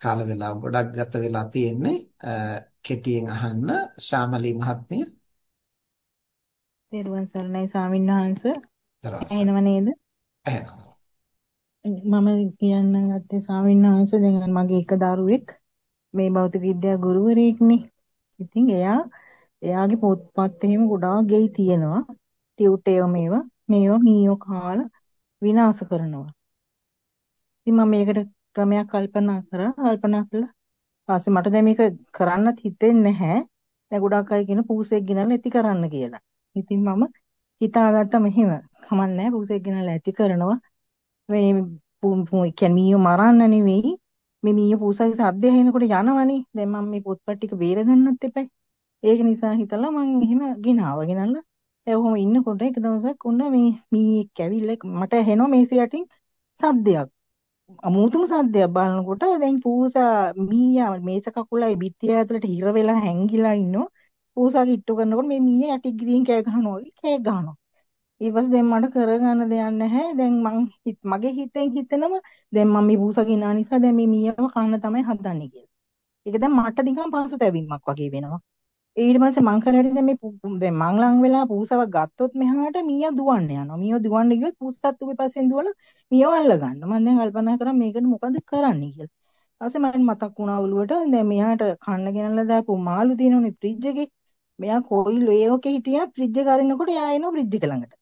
කාල වේලාව ගොඩක් ගත වෙලා තියෙන්නේ. කෙටියෙන් අහන්න ශාමලී මහත්මිය. තෙරුවන් සරණයි ස්වාමින්වහන්ස. ඇහෙනව නේද? මම කියන්න ගත්තේ ස්වාමින්වහන්ස දැන් මගේ එක දරුවෙක් මේ භෞතික විද්‍යා ගුරුවරයෙක්නේ. ඉතින් එයා එයාගේ පොත්පත් එහෙම ගොඩාක් ගෙයි තියෙනවා. ටියුටේව මේවා මේවා මීයෝ කාලා විනාශ කරනවා. ඉතින් මම මේකට ක්‍රමයක් කල්පනා කරා කල්පනා කළා. ඊපස්සේ මට දැන් මේක කරන්නත් හිතෙන්නේ නැහැ. දැන් ගොඩක් අය කියන පූසෙක් ගෙනල්ලා ඇති කරන්න කියලා. ඉතින් මම හිතාගත්තා මෙහෙම කමන්නේ පූසෙක් ගෙනල්ලා ඇති කරනවා. මේ කියන්නේ මීයෝ මරන්න නෙවෙයි මේ මීයෝ පූසාගේ සද්දය ඇහෙනකොට යනවනේ. දැන් මම මේ පොත්පත් ටික බේර ගන්නත් එපයි. ඒක නිසා හිතලා මම එහෙම ගෙනාව ගෙනල්ලා ඒ ඔහොම ඉන්නකොට එක දවසක් උන්න මේ මීයෙක් ඇවිල්ලා මට ඇහෙනවා මේසෙ යටින් සද්දයක්. අමුතුම සද්දයක් බලනකොට දැන් පූසා මීයා මේස කකුලයි බිත්තිය ඇතුලට හිර වෙලා හැංගිලා ඉන්නවා. පූසා කිට්ටු කරනකොට මේ මීයා යටි ගිරින් කෑ ගහනවා වගේ කෑ ගහනවා. ඊට පස්සේ දැන් මට කරගන්න දෙයක් නැහැ. දැන් මං මගේ හිතෙන් හිතෙනවා දැන් මම මේ පූසා කිනා නිසා දැන් මේ මීයාව කන්න තමයි හදන්නේ කියලා. ඒක දැන් මට නිකන් පසුතැවීමක් වගේ වෙනවා. ඊට පස්සේ මං කරන්නේ දැන් මේ දැන් මං ලං වෙලා පූසාවක් ගත්තොත් මෙහාට මීයා දුවන්න යනවා. මීයා දුවන්න ගියොත් පූසත් උගේ පස්සෙන් දුවලා මීයව අල්ල ගන්න. මම දැන් කල්පනා කරා මේකට මොකද කරන්නේ කියලා. ඊපස්සේ මට මතක් වුණා ඔළුවට දැන් මෙහාට කන්න ගෙනල්ලා දාපු මාළු තියෙනවනේ ෆ්‍රිජ් එකේ. මෙයා කොයි ලේවක හිටියත් ෆ්‍රිජ් එක අරිනකොට එයා එනවා ෆ්‍රිජ් එක ළඟට.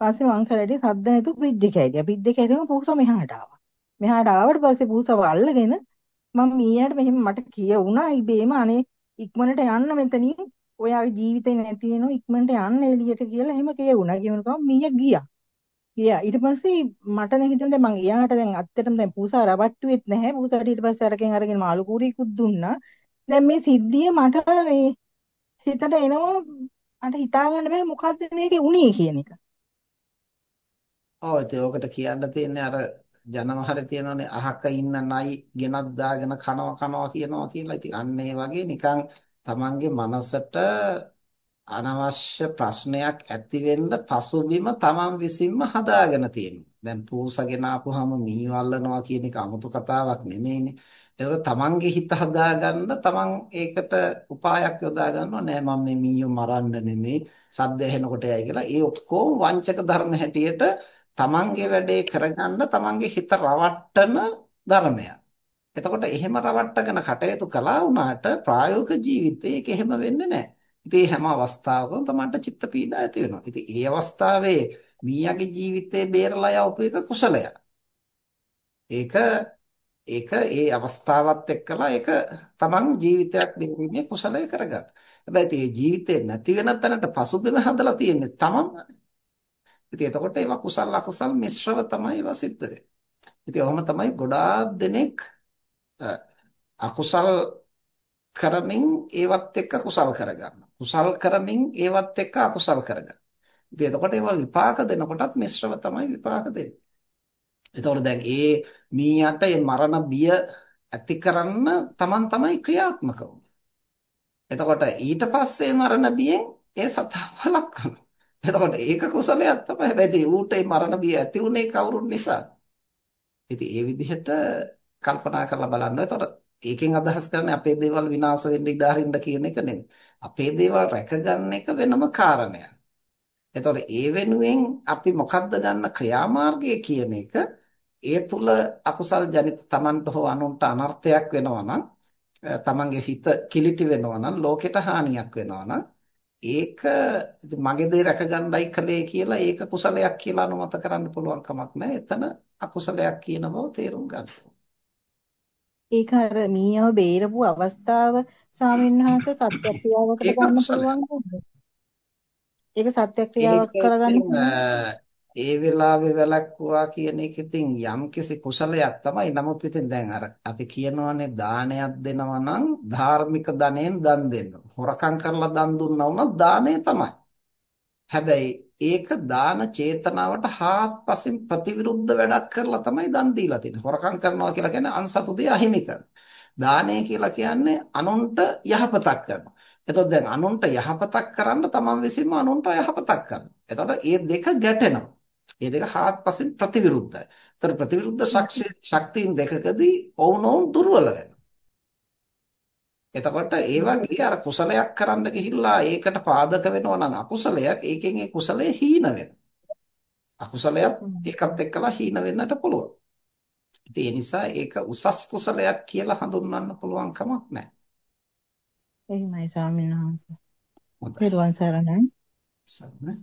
ඊපස්සේ මං කරලා සද්ද නැතුව ෆ්‍රිජ් එක ඇරියා. ෆ්‍රිජ් එක ඇරියම පූසා මෙහාට ආවා. මෙහාට ආවට පස්සේ පූසාව අල්ලගෙන මම මීයාට මෙහෙම මට කියුණා ඉබේම අනේ ඉක්මනට යන්න මෙතනින් ඔයාගේ ජීවිතේ නැති වෙනවා ඉක්මනට යන්න එළියට කියලා එහෙම කියුණා. කියනකම් මීයා ගියා. ගියා. ඊට පස්සේ මට දැන් හිතුණා මං එයාට දැන් අත්තටම දැන් පූසා රවට්ටුවෙත් නැහැ. පූසාට ඊට පස්සේ අරගෙන අරගෙන මාළු කූරියකුත් දුන්නා. දැන් මේ සිද්ධිය මට මේ හිතට එනවා මට හිතා ගන්න බෑ මොකද්ද මේකේ උනේ කියන එක. ඔව් ඒක ඔකට කියන්න තියෙන්නේ අර ජනමහරේ තියෙනනේ අහක ඉන්න නයි ගෙනත් දාගෙන කනවා කනවා කියනවා කියලා. ඉතින් අන්න ඒ වගේ නිකන් තමන්ගේ මනසට අනවශ්‍ය ප්‍රශ්නයක් ඇති වෙන්න පසුබිම තමන් විසින්ම හදාගෙන තියෙනවා. දැන් පූසගෙන ආපුවාම මීවල්ලනවා කියන එක 아무තු කතාවක් නෙමෙයිනේ. ඒක තමන්ගේ හිත හදාගන්න තමන් ඒකට උපායක් යොදා ගන්නවා නෑ මම මේ මීයෝ මරන්න නෙමෙයි සද්ද ඇහෙනකොට යයි කියලා. ඒ ඔක්කොම වංචක ධර්ම හැටියට තමන්ගේ වැඩේ කරගන්න තමන්ගේ හිත රවට්ටන ධර්මයක්. එතකොට එහෙම රවට්ටගෙන කටයුතු කළා වුණාට ප්‍රායෝගික ජීවිතේ ඒක එහෙම වෙන්නේ නැහැ. ඉතින් හැම අවස්ථාවකම තමන්ට චිත්ත පීඩා ඇති වෙනවා. ඉතින් ඒ අවස්ථාවේ මීයාගේ ජීවිතේ බේරලා යවපු එක කුසලයක්. ඒක ඒක ඒ අවස්ථාවත් එක්කලා ඒක තමන් ජීවිතයක් දෙන්නේ කුසලයේ කරගත්තා. හැබැයි ඒ ජීවිතේ නැති වෙන තැනට පසුබිම හදලා තියෙන්නේ තමන්මනේ. ඉතින් එතකොට ඒවා කුසල අකුසල් මිශ්‍රව තමයි ඒවා සිද්ධ වෙන්නේ. ඉතින් ඔහොම තමයි ගොඩාක් දෙනෙක් අකුසල් කරමින් ඒවත් එක්ක කුසල් කරගන්නවා. කුසල් කරමින් ඒවත් එක්ක අකුසල් කරගන්නවා. ඉතින් එතකොට ඒවා විපාක දෙනකොටත් මිශ්‍රව තමයි විපාක දෙන්නේ. එතකොට දැන් ඒ මීයට ඒ මරණ බිය ඇති කරන්න Taman තමයි ක්‍රියාත්මක එතකොට ඊට පස්සේ මරණ බියෙන් ඒ සතාව ලක්වනවා. එතකොට ඒක කුසලයක් තමයි. හැබැයි ඌට ඒ මරණ බිය ඇති උනේ කවුරුන් නිසා? ඉතින් ඒ විදිහට කල්පනා කරලා බලන්න. එතකොට ඒකෙන් අදහස් කරන්නේ අපේ දේවල් විනාශ වෙන්න ඉඩ අරින්න කියන එක නෙමෙයි. අපේ දේවල් රැකගන්න එක වෙනම කාරණයක්. එතකොට ඒ වෙනුවෙන් අපි මොකද්ද ගන්න ක්‍රියාමාර්ගය කියන එක ඒ තුල අකුසල් ජනිත Tamanට හෝ අනුන්ට අනර්ථයක් වෙනවා නම් තමන්ගේ හිත කිලිටි වෙනවා නම් ලෝකෙට හානියක් වෙනවා නම් ඒක මගේ දේ රැකගන්නයි කලේ කියලා ඒක කුසලයක් කියලා අනුමත කරන්න පුළුවන් කමක් නැහැ. එතන අකුසලයක් කියන බව තේරුම් ගන්න. ඒක අර මීයව බේරපු අවස්ථාව ස්වාමීන් වහන්සේ සත්‍යක්‍රියාවකට ගන්න පුළුවන්? ඒක සත්‍යක්‍රියාවක් කරගන්න ඒ වෙලාවේ වැළක්වුවා කියන එක ඉතින් යම්කිසි කුසලයක් තමයි. නමුත් ඉතින් දැන් අර අපි කියනවානේ දානයක් දෙනවා නම් ධාර්මික ධනෙන් දන් දෙන්න. හොරකම් කරලා දන් දුන්නා වුණා දානය තමයි. හැබැයි ඒක දාන චේතනාවට හාත්පසින් ප්‍රතිවිරුද්ධ වැඩක් කරලා තමයි දන් දීලා තියෙන්නේ. හොරකම් කරනවා කියලා කියන්නේ අන්සතු දේ අහිමි කරනවා. දානය කියලා කියන්නේ අනුන්ට යහපතක් කරනවා. එතකොට දැන් අනුන්ට යහපතක් කරන්න තමන් විසින්ම අනුන්ට යහපතක් කරනවා. එතකොට මේ දෙක ගැටෙනවා. මේ දෙක හාත්පසින් ප්‍රතිවිරුද්ධයි. ඒතර ප්‍රතිවිරුද්ධ ශක්තියින් දෙකකදී ඔවුනොවුන් දුර්වල වෙනවා. එතකොට ඒ වගේ අර කුසලයක් කරන්න ගිහිල්ලා ඒකට පාදක වෙනවා නම් අකුසලයක් ඒකෙන් ඒ කුසලය හීන වෙනවා. අකුසලයක් ඒකත් එක්කලා හීන වෙන්නට පුළුවන්. ඉතින් ඒ නිසා ඒක උසස් කුසලයක් කියලා හඳුන්වන්න පුළුවන් කමක් නැහැ. එහෙමයි ස්වාමීන් වහන්සේ. පෙරවන් සරණයි. සරණයි.